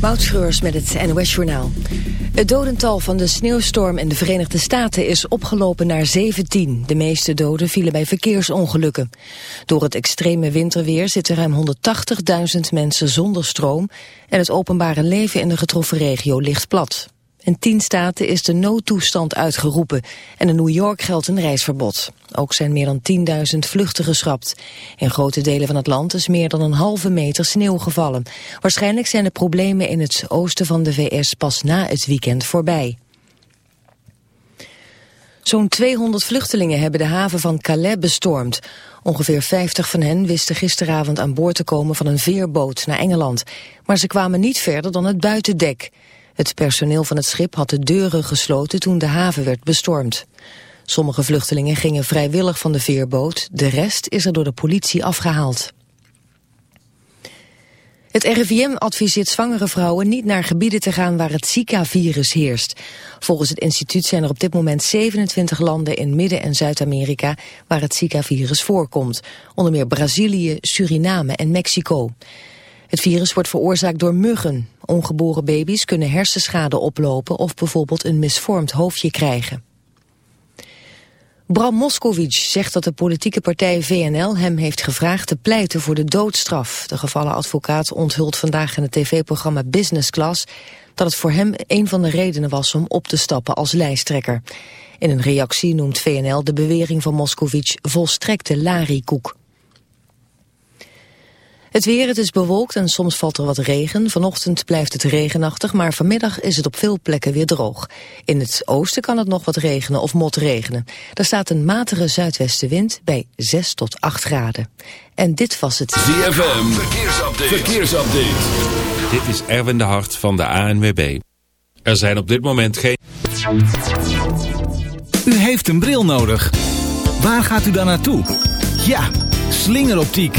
Moutschreurs met het NOS Journaal. Het dodental van de sneeuwstorm in de Verenigde Staten is opgelopen naar 17. De meeste doden vielen bij verkeersongelukken. Door het extreme winterweer zitten ruim 180.000 mensen zonder stroom... en het openbare leven in de getroffen regio ligt plat. In tien staten is de noodtoestand uitgeroepen en in New York geldt een reisverbod. Ook zijn meer dan 10.000 vluchten geschrapt. In grote delen van het land is meer dan een halve meter sneeuw gevallen. Waarschijnlijk zijn de problemen in het oosten van de VS pas na het weekend voorbij. Zo'n 200 vluchtelingen hebben de haven van Calais bestormd. Ongeveer 50 van hen wisten gisteravond aan boord te komen van een veerboot naar Engeland. Maar ze kwamen niet verder dan het buitendek. Het personeel van het schip had de deuren gesloten toen de haven werd bestormd. Sommige vluchtelingen gingen vrijwillig van de veerboot, de rest is er door de politie afgehaald. Het RIVM adviseert zwangere vrouwen niet naar gebieden te gaan waar het Zika-virus heerst. Volgens het instituut zijn er op dit moment 27 landen in Midden- en Zuid-Amerika waar het Zika-virus voorkomt. Onder meer Brazilië, Suriname en Mexico. Het virus wordt veroorzaakt door muggen. Ongeboren baby's kunnen hersenschade oplopen of bijvoorbeeld een misvormd hoofdje krijgen. Bram Moskowitz zegt dat de politieke partij VNL hem heeft gevraagd te pleiten voor de doodstraf. De gevallen advocaat onthult vandaag in het tv-programma Business Class dat het voor hem een van de redenen was om op te stappen als lijsttrekker. In een reactie noemt VNL de bewering van Moskowitz volstrekte larikoek. Het weer, het is bewolkt en soms valt er wat regen. Vanochtend blijft het regenachtig, maar vanmiddag is het op veel plekken weer droog. In het oosten kan het nog wat regenen of motregenen. Er staat een matige zuidwestenwind bij 6 tot 8 graden. En dit was het... ZFM, verkeersupdate. verkeersupdate. Dit is Erwin de Hart van de ANWB. Er zijn op dit moment geen... U heeft een bril nodig. Waar gaat u dan naartoe? Ja, slingeroptiek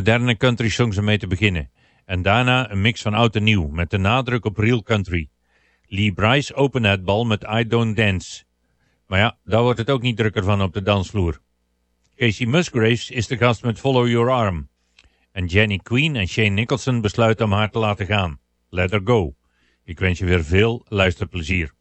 moderne country songs ermee te beginnen. En daarna een mix van oud en nieuw, met de nadruk op real country. Lee Bryce open het bal met I Don't Dance. Maar ja, daar wordt het ook niet drukker van op de dansvloer. Casey Musgraves is de gast met Follow Your Arm. En Jenny Queen en Shane Nicholson besluiten om haar te laten gaan. Let her go. Ik wens je weer veel luisterplezier.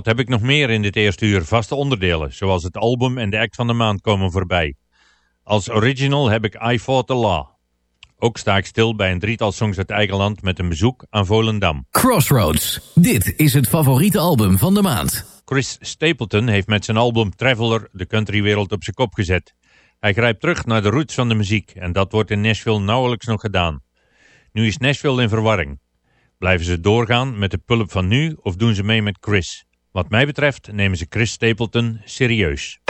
Wat heb ik nog meer in dit eerste uur? Vaste onderdelen, zoals het album en de act van de maand komen voorbij. Als original heb ik I Fought the Law. Ook sta ik stil bij een drietal songs uit eigen land met een bezoek aan Volendam. Crossroads. Dit is het favoriete album van de maand. Chris Stapleton heeft met zijn album Traveler de countrywereld op zijn kop gezet. Hij grijpt terug naar de roots van de muziek en dat wordt in Nashville nauwelijks nog gedaan. Nu is Nashville in verwarring. Blijven ze doorgaan met de pulp van nu of doen ze mee met Chris? Wat mij betreft nemen ze Chris Stapleton serieus.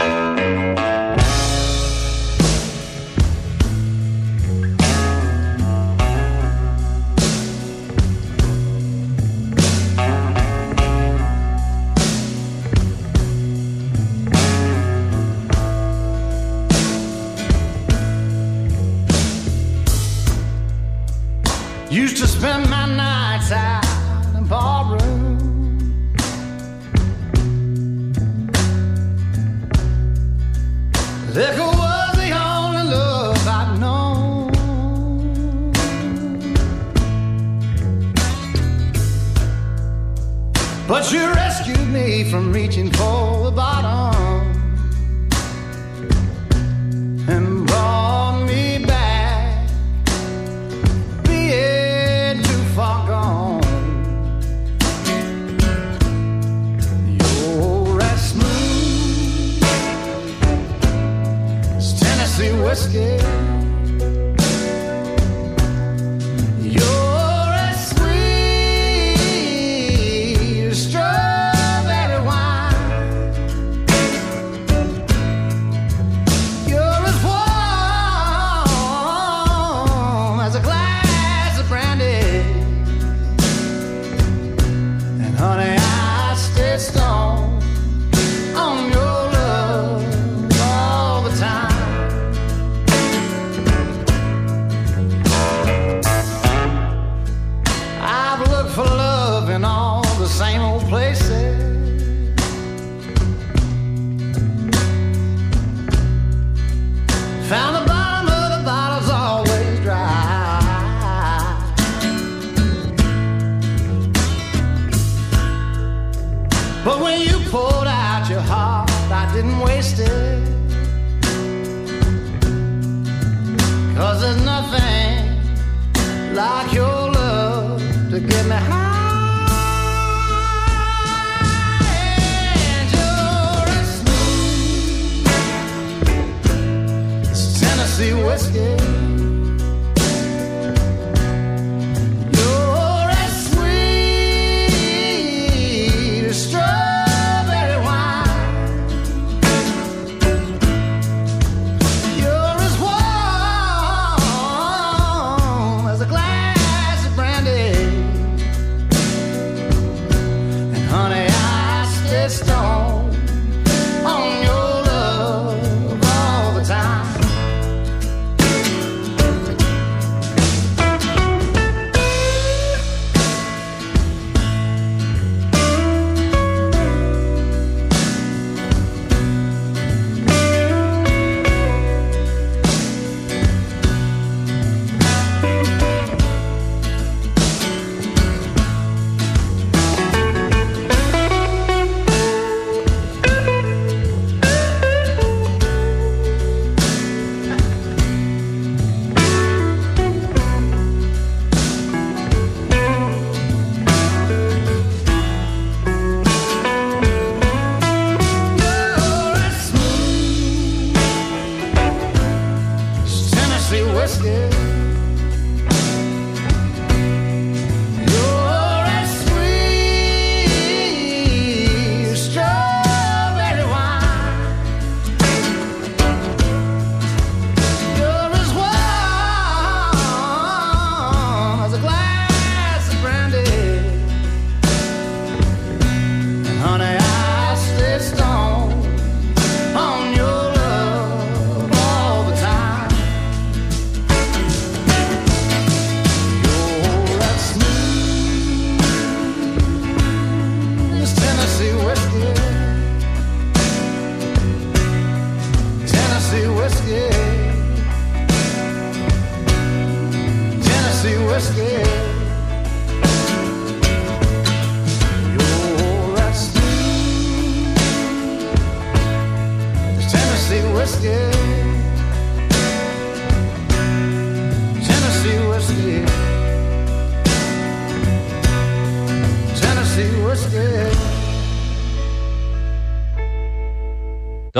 Used to spend But you rescued me from reaching for the bottom and brought me back being too far gone. You're as smooth as Tennessee whiskey.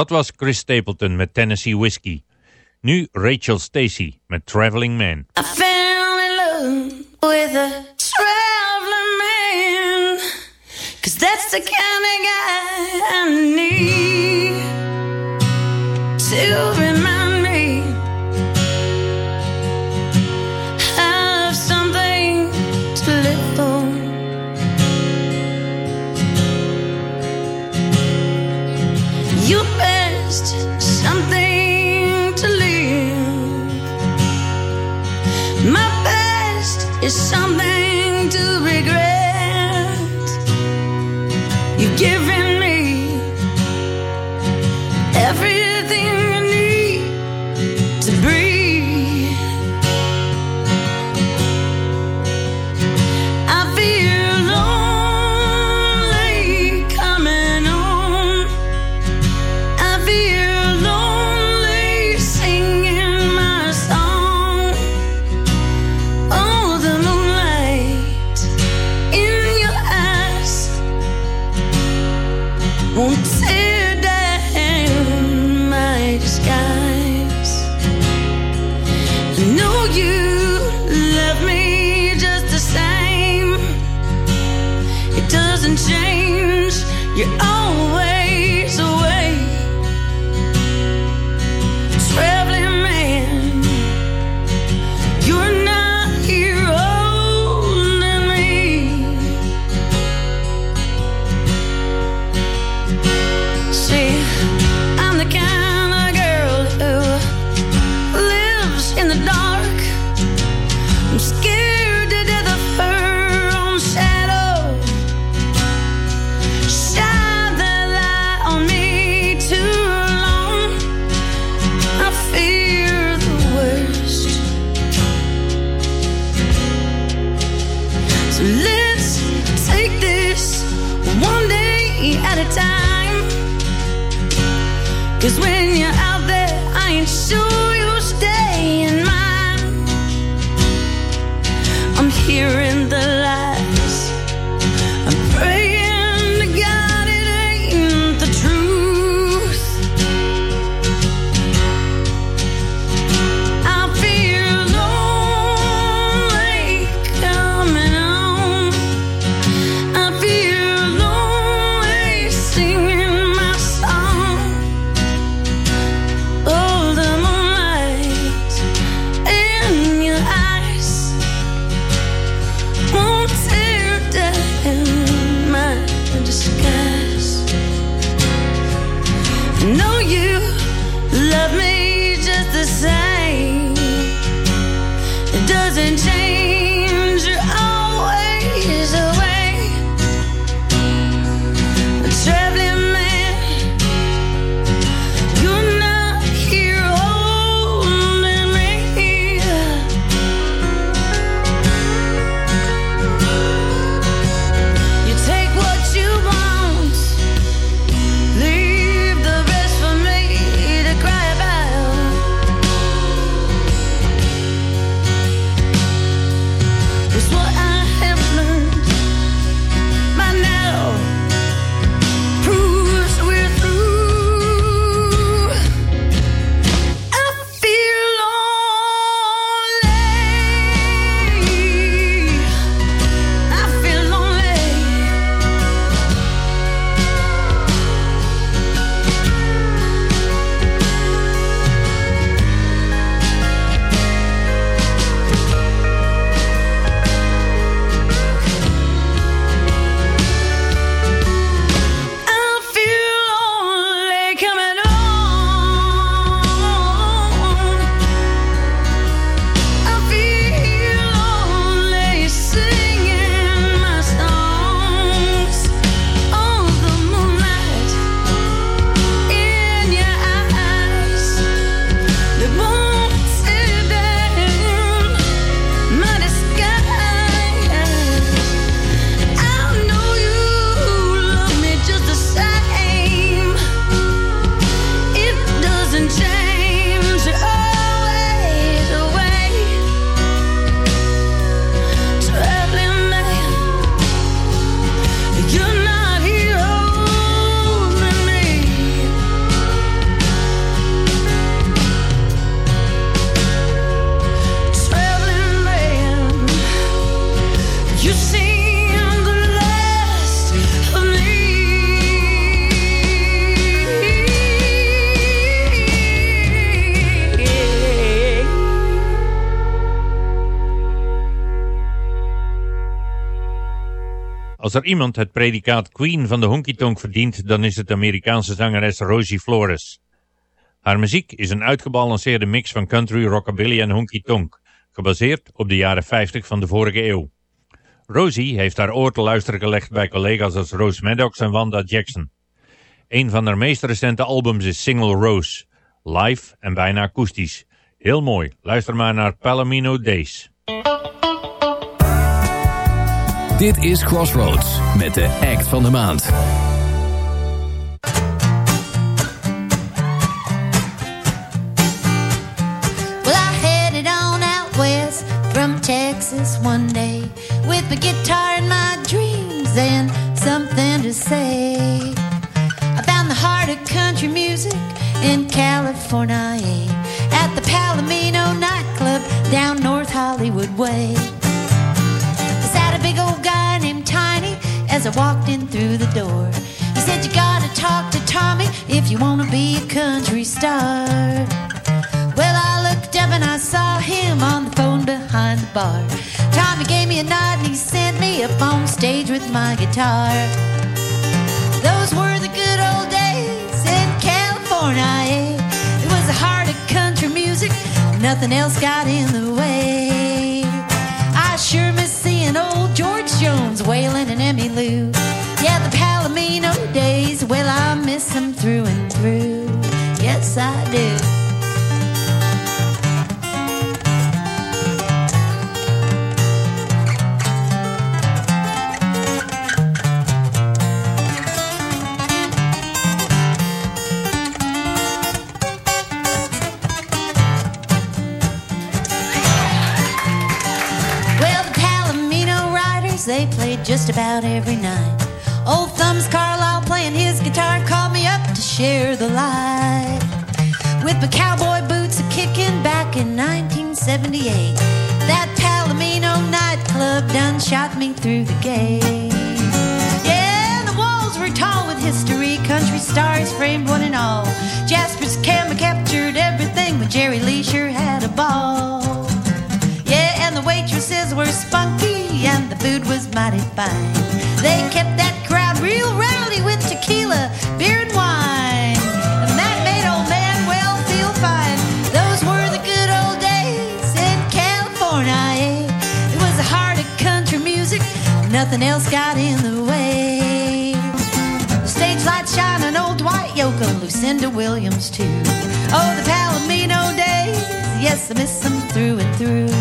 Dat was Chris Stapleton met Tennessee Whiskey. Nu Rachel Stacy met Traveling Man. I fell in love with a traveling man Cause that's the kind of guy I need to Als er iemand het predicaat Queen van de honky tonk verdient, dan is het Amerikaanse zangeres Rosie Flores. Haar muziek is een uitgebalanceerde mix van country, rockabilly en honky tonk, gebaseerd op de jaren 50 van de vorige eeuw. Rosie heeft haar oor te luisteren gelegd bij collega's als Rose Maddox en Wanda Jackson. Een van haar meest recente albums is Single Rose, live en bijna akoestisch. Heel mooi, luister maar naar Palomino Days. Dit is Crossroads met de act van de maand. Well, I headed on out west from Texas one day with my guitar and my dreams and something to say. I found the heart of country music in California eh? at the Palomino nightclub down North Hollywood Way. Old guy named Tiny as I walked in through the door. He said, You gotta talk to Tommy if you wanna be a country star. Well, I looked up and I saw him on the phone behind the bar. Tommy gave me a nod and he sent me up on stage with my guitar. Those were the good old days in California. eh? It was the heart of country music, nothing else got in the way. Waylon and Emmy Lou. Yeah, the Palomino days, well, I miss them through and through. Yes, I do. Just about every night. Old Thumbs Carllile playing his guitar called me up to share the light. With my cowboy boots a kicking back in 1978. That Palomino nightclub done shot me through the gate. Yeah, the walls were tall with history, country stars framed one and all. Jasper's camera captured everything, but Jerry Lee had a ball. Yeah, and the waitresses were spunky, food was mighty fine. They kept that crowd real rowdy with tequila, beer, and wine. And that made old man well feel fine. Those were the good old days in California. It was the heart of country music, nothing else got in the way. The stage lights shine on old Dwight Yoakam, Lucinda Williams too. Oh, the Palomino days, yes, I miss them through and through.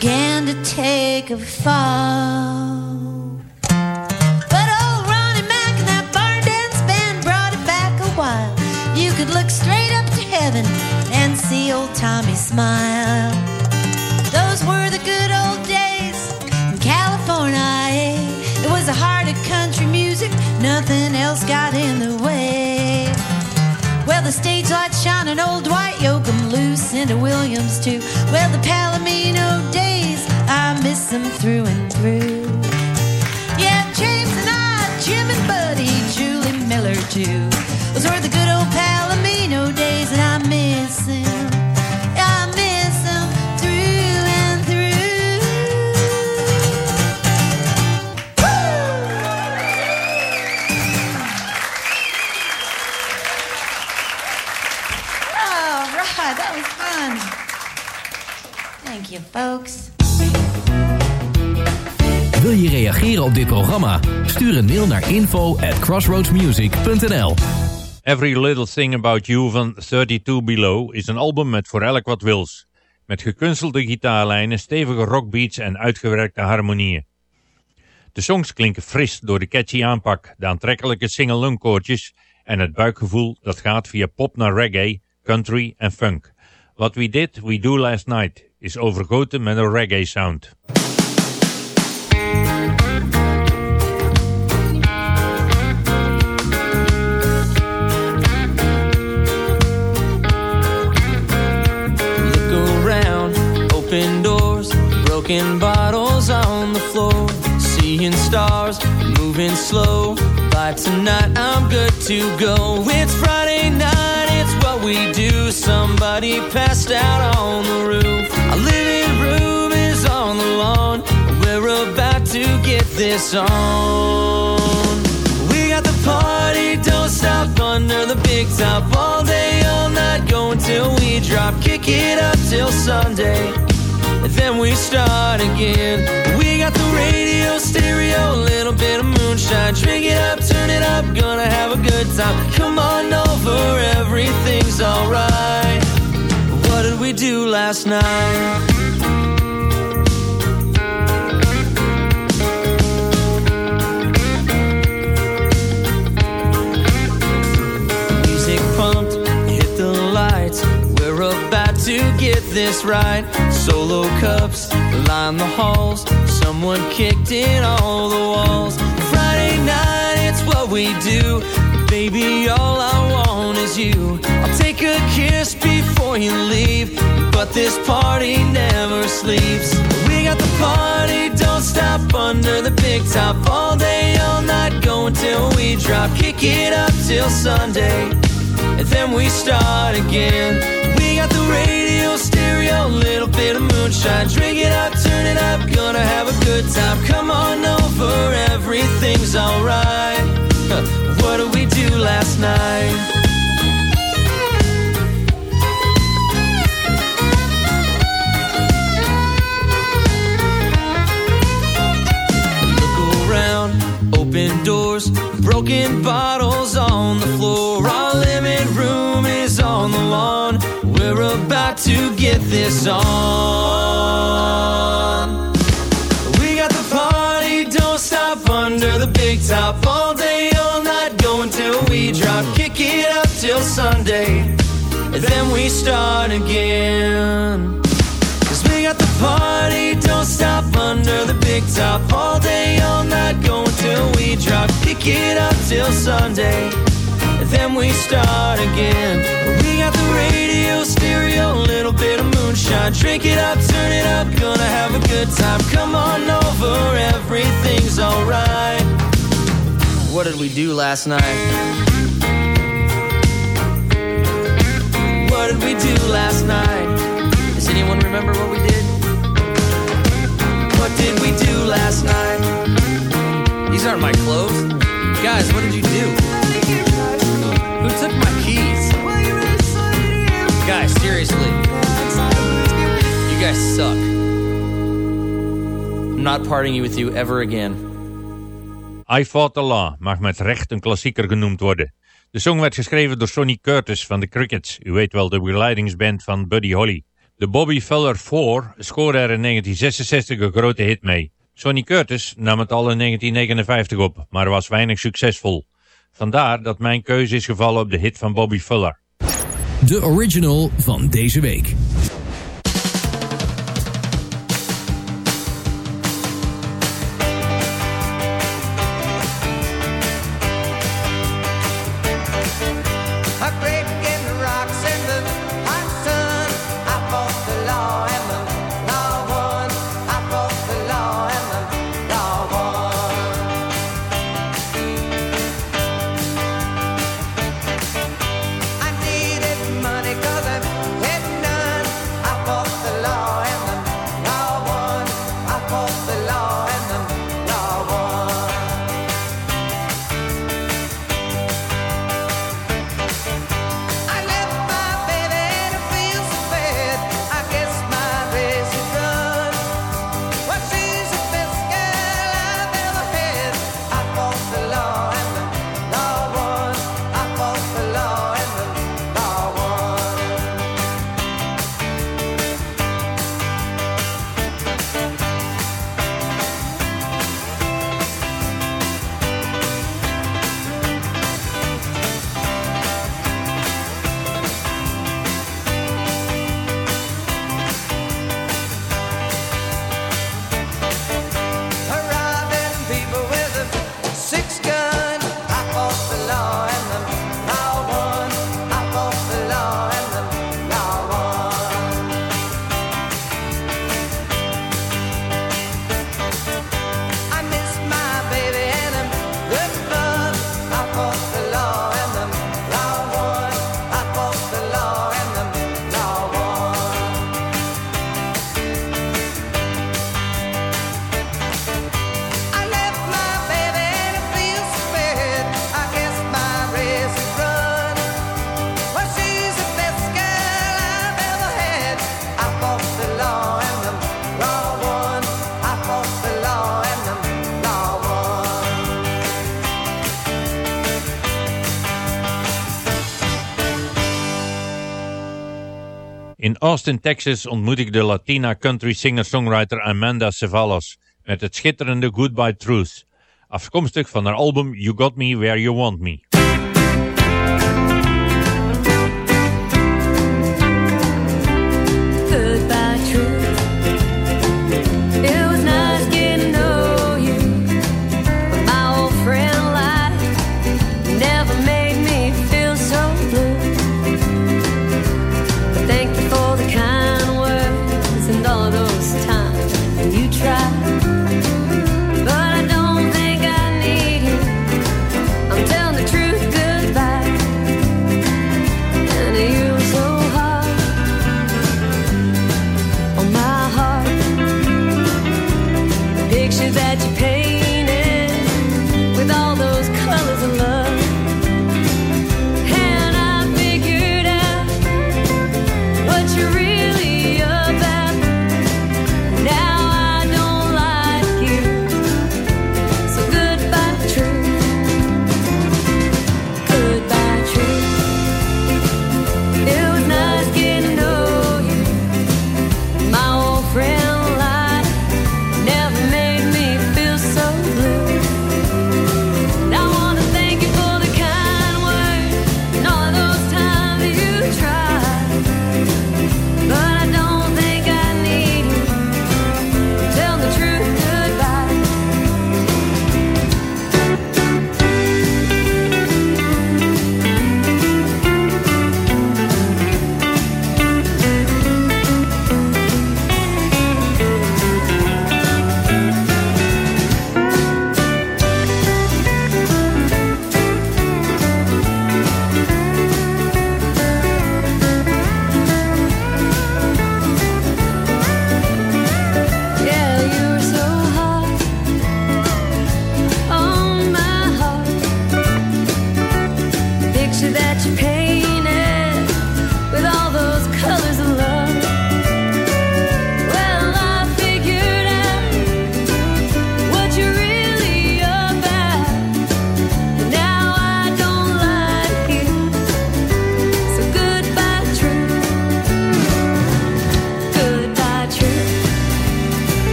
Began to take a fall. You, folks. Wil je reageren op dit programma? Stuur een mail naar info at crossroadsmusic.nl Every Little Thing About You van 32 Below is een album met voor elk wat wils. Met gekunstelde gitaarlijnen, stevige rockbeats en uitgewerkte harmonieën. De songs klinken fris door de catchy aanpak, de aantrekkelijke single koortjes en het buikgevoel dat gaat via pop naar reggae, country en funk. What We Did, We Do Last Night is overgoten met een reggae sound. Look around, open doors, Broken bottles on the floor. Seeing stars, moving slow. By tonight I'm good to go. It's Friday night we do. Somebody passed out on the roof. Our living room is on the lawn. We're about to get this on. We got the party, don't stop under the big top all day, all night, go until we drop. Kick it up till Sunday, then we start again. We got the radio, stereo, a little bit of moonshine. Drink it up, turn it up, gonna have a good time. Come on over, everything's alright. What did we do last night? To get this right. Solo cups line the halls. Someone kicked in all the walls. Friday night, it's what we do. Baby, all I want is you. I'll take a kiss before you leave. But this party never sleeps. We got the party, don't stop under the big top. All day, all night, go until we drop. Kick it up till Sunday and then we start again. Got the radio, stereo, little bit of moonshine. Drink it up, turn it up, gonna have a good time. Come on over, everything's alright. What did we do last night? Look around, open doors, broken bottles on the floor. Our living room is on the lawn. We're about to get this on. We got the party, don't stop under the big top all day, all night, go until we drop. Kick it up till Sunday, and then we start again. Cause we got the party, don't stop under the big top all day, all night, go until we drop. Kick it up till Sunday, then we start again. We got the radio, stereo, little bit of moonshine. Drink it up, turn it up, gonna have a good time. Come on over, everything's alright. What did we do last night? What did we do last night? Does anyone remember what we did? What did we do last night? These aren't my clothes. Guys, what did you do? Who took my keys? Guys, seriously. You guys suck. I'm not partying with you ever again. I Fought the Law mag met recht een klassieker genoemd worden. De song werd geschreven door Sonny Curtis van de Crickets, u weet wel de begeleidingsband van Buddy Holly. De Bobby Fuller 4 scoorde er in 1966 een grote hit mee. Sonny Curtis nam het al in 1959 op, maar was weinig succesvol. Vandaar dat mijn keuze is gevallen op de hit van Bobby Fuller. De original van deze week. Austin, Texas ontmoet ik de Latina country singer-songwriter Amanda Cevallos met het schitterende Goodbye Truth, afkomstig van haar album You Got Me Where You Want Me.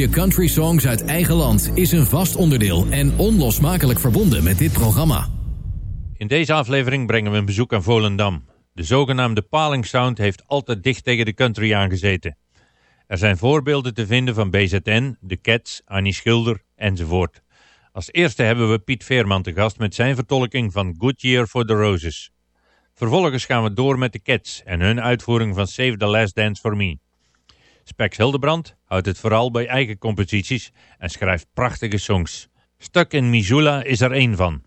Blokje country songs uit eigen land is een vast onderdeel en onlosmakelijk verbonden met dit programma. In deze aflevering brengen we een bezoek aan Volendam. De zogenaamde Paling Sound heeft altijd dicht tegen de country aangezeten. Er zijn voorbeelden te vinden van BZN, The Cats, Annie Schilder enzovoort. Als eerste hebben we Piet Veerman te gast met zijn vertolking van Good Year for the Roses. Vervolgens gaan we door met de Cats en hun uitvoering van Save the Last Dance for Me. Spex Hildebrand houdt het vooral bij eigen composities en schrijft prachtige songs. Stuck in Missoula is er één van.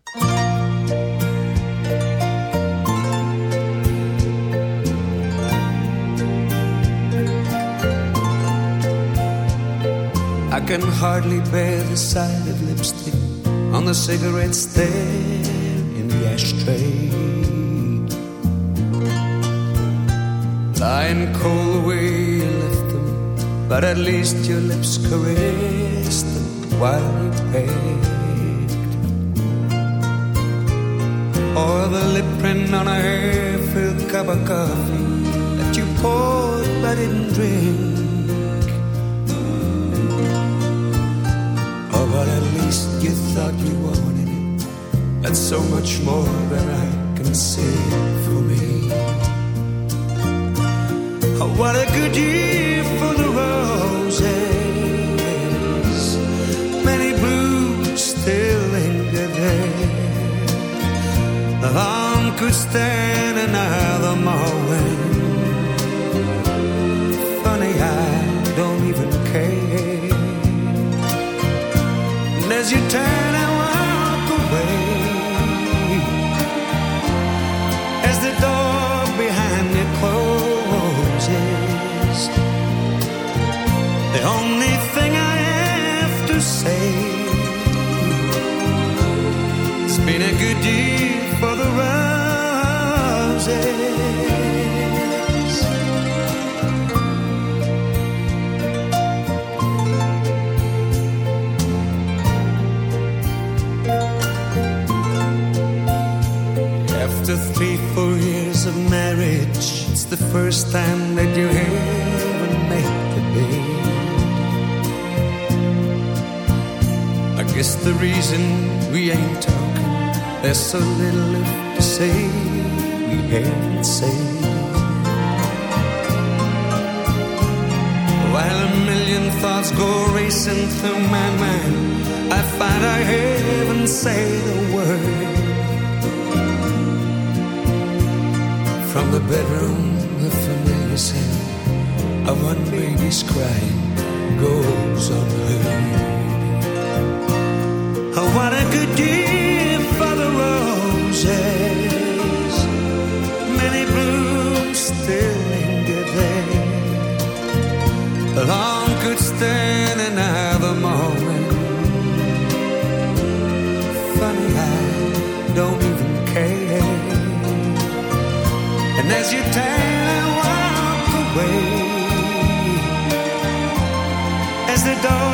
I can hardly bear the sight of lipstick on the cigarette stand in the ashtray. Lying cold the but at least your lips caressed them while you pecked. Or the lip print on a half-filled cup of coffee that you poured but didn't drink. Oh, but at least you thought you wanted it. That's so much more than I can say for me. Oh, what a good year roses, many blues still linger there. The Long could stand another morning. Funny, I don't even care. And as you turn. of marriage. It's the first time that you ever make the bed. I guess the reason we ain't talking, there's so little left to say we haven't said. While a million thoughts go racing through my mind, I find I haven't said a word. From the bedroom, the familiar sound of one baby's crying goes unheard. Oh, what a good year for the roses, many blooms still linger there. Long could stand another morning. And as you turn and walk away, as the door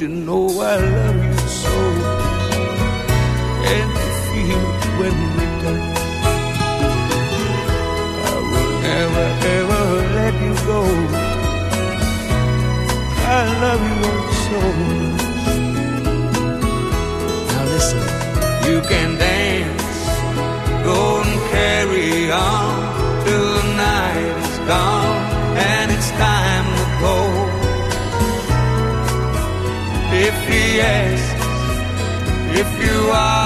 you know I love you. if he asks if you are.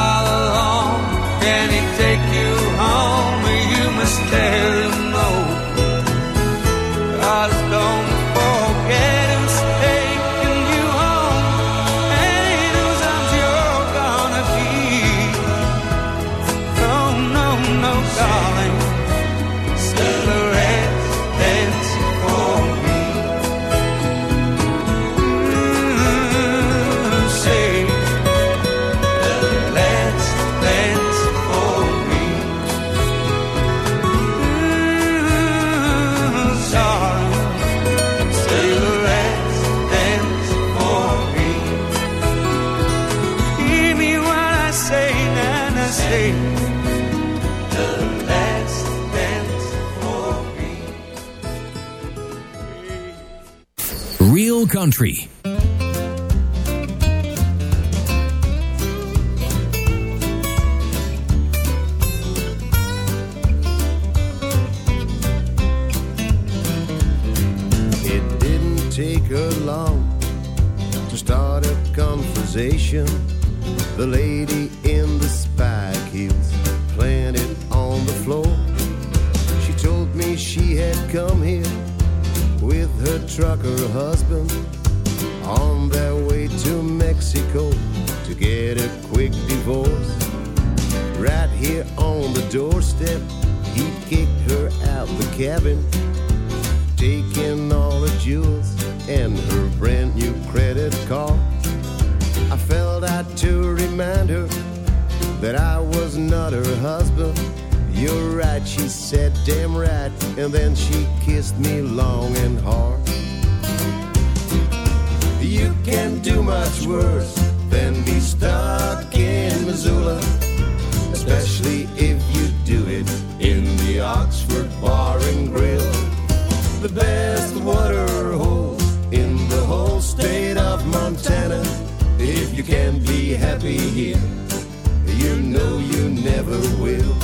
Take her long to start a conversation. The lady in the spike trucker husband on their way to Mexico to get a quick divorce. Right here on the doorstep, he kicked her out the cabin taking all her jewels and her brand new credit card. I felt out to remind her that I was not her husband. You're right, she said, damn right, and then she kissed me long and hard. Can't do much worse than be stuck in Missoula, especially if you do it in the Oxford Bar and Grill the best water hole in the whole state of Montana. If you can't be happy here, you know you never will.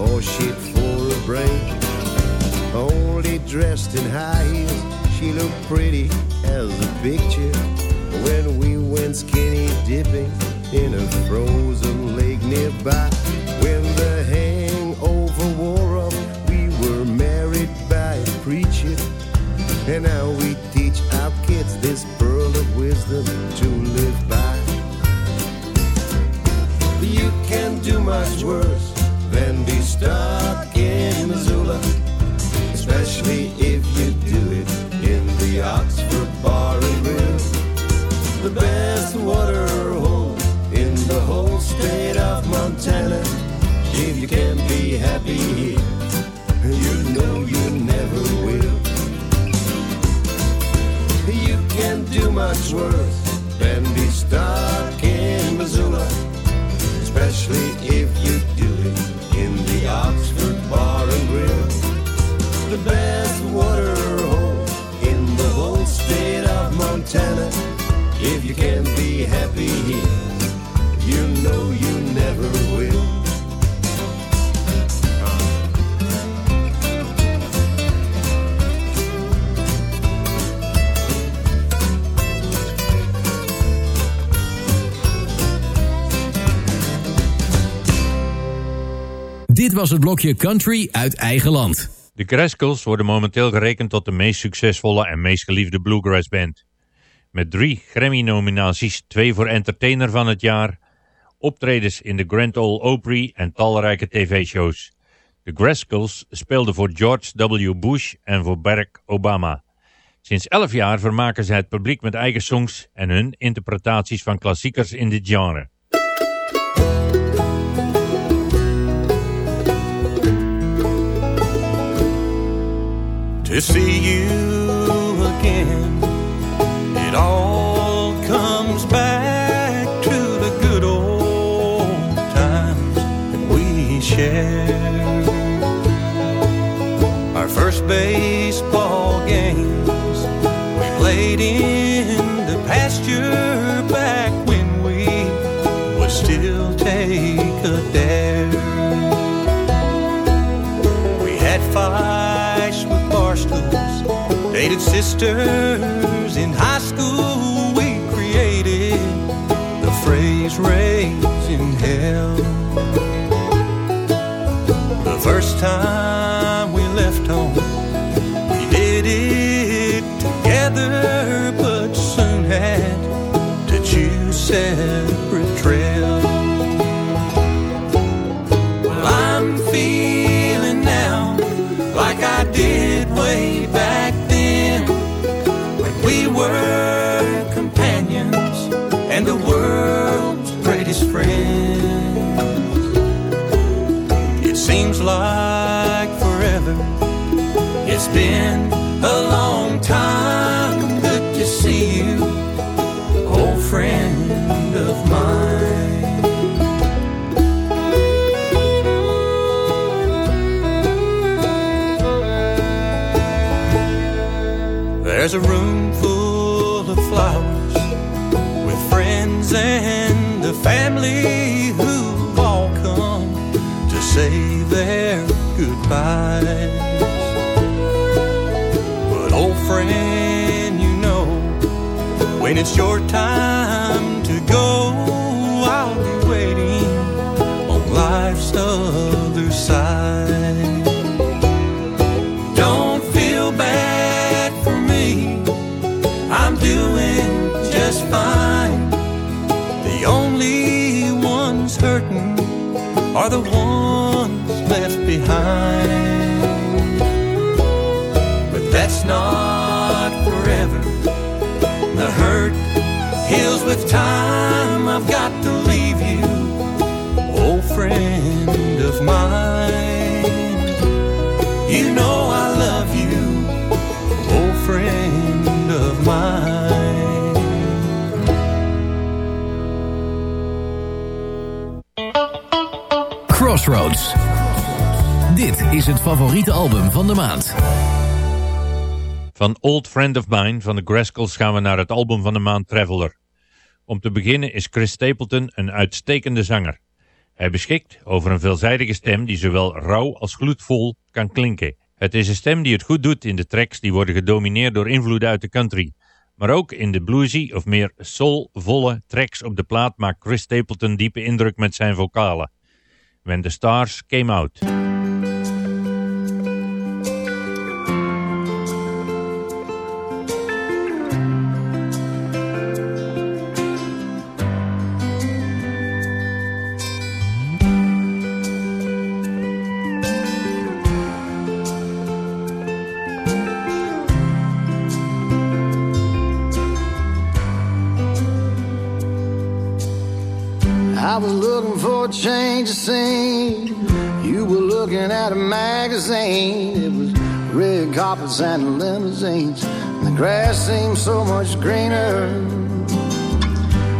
With horse shit for a brain. Only dressed in high heels, she looked pretty as a picture when we went skinny dipping in a frozen lake nearby. When the hangover wore off, we were married by a preacher. And now we teach our kids this pearl of wisdom to live by. You can't do much worse than be stuck in Missoula, especially if you do it in the Oxford Bar and Grill the best water hole in the whole state of Montana. If you can't be happy here, you know you never will. You can't do much worse Dit was het blokje Country uit eigen land. De Graskels worden momenteel gerekend tot de meest succesvolle en meest geliefde bluegrass band. Met drie Grammy-nominaties, twee voor Entertainer van het jaar, optredens in de Grand Ole Opry en talrijke tv-shows. De Graskels speelden voor George W. Bush en voor Barack Obama. Sinds elf jaar vermaken ze het publiek met eigen songs en hun interpretaties van klassiekers in dit genre. To see you again. It all comes back to the good old times we shared. Our first baseball games we played in the pasture back when we would still take a dare. Dated sisters in high school. We created the phrase raising hell. The first time were companions and the world's greatest friends. It seems like forever. It's been a long time. Good to see you, old friend of mine. There's a room family who've all come to say their goodbyes. But old friend, you know, when it's your time the ones left behind. But that's not forever. The hurt heals with time. I've got to leave you, old friend of mine. Dit is het favoriete album van de maand. Van Old Friend of Mine van de Grascals gaan we naar het album van de maand Traveler. Om te beginnen is Chris Stapleton een uitstekende zanger. Hij beschikt over een veelzijdige stem die zowel rauw als gloedvol kan klinken. Het is een stem die het goed doet in de tracks die worden gedomineerd door invloeden uit de country. Maar ook in de bluesy of meer soulvolle tracks op de plaat maakt Chris Stapleton diepe indruk met zijn vocalen. When the Stars Came Out. I was looking for a change of scene. You were looking at a magazine. It was red carpets and limousines. The grass seemed so much greener.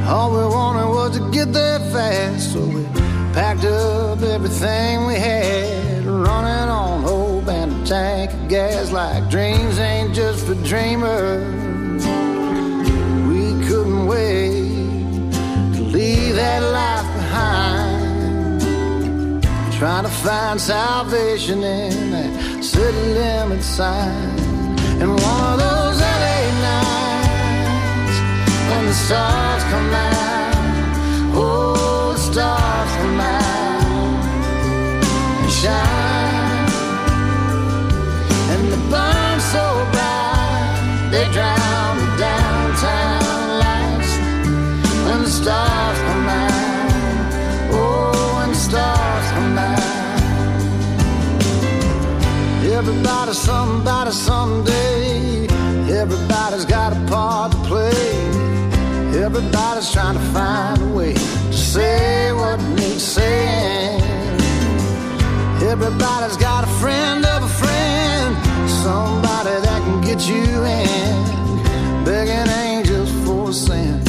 All we wanted was to get there fast, so we packed up everything we had, running on hope and a tank of gas. Like dreams ain't just for dreamers. We couldn't wait to leave that life. Trying to find salvation in that city limit sign. And one of those LA nights when the stars come out, oh, the stars come out and shine. And they burn so bright, they drown the downtown lights when the stars come out. Everybody's somebody someday. Everybody's got a part to play. Everybody's trying to find a way to say what needs saying. Everybody's got a friend of a friend, somebody that can get you in. Begging angels for sin,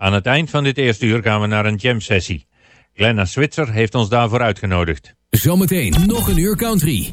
Aan het eind van dit eerste uur gaan we naar een jam sessie. Glenna Switzer heeft ons daarvoor uitgenodigd. Zometeen nog een uur country.